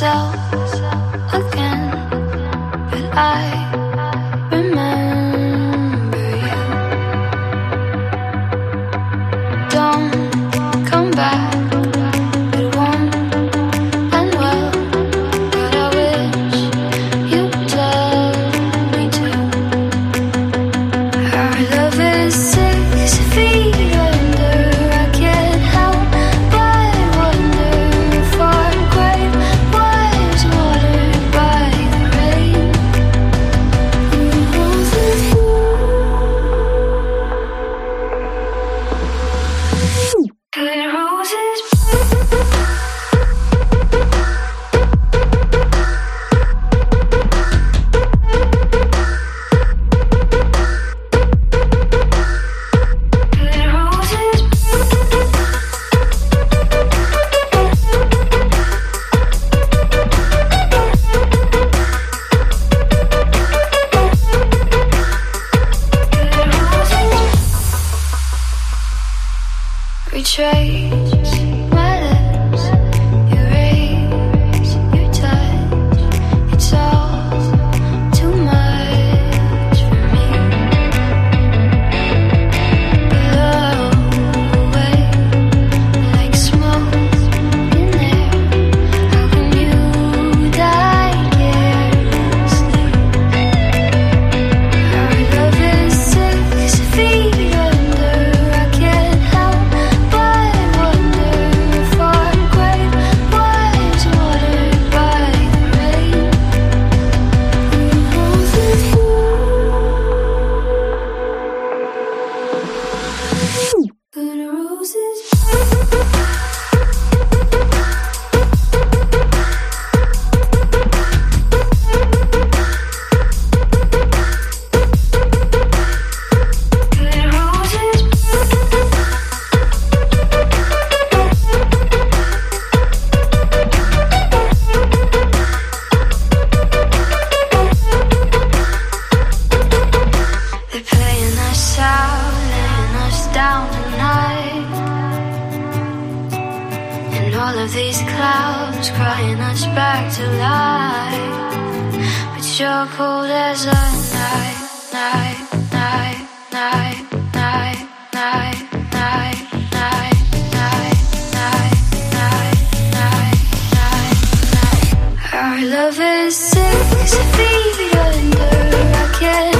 myself again, but I remember. we all of these clouds crying us back to life. But you're cold as a night, night, night, night, night, night, night, night. Our love is six feet under. I can't.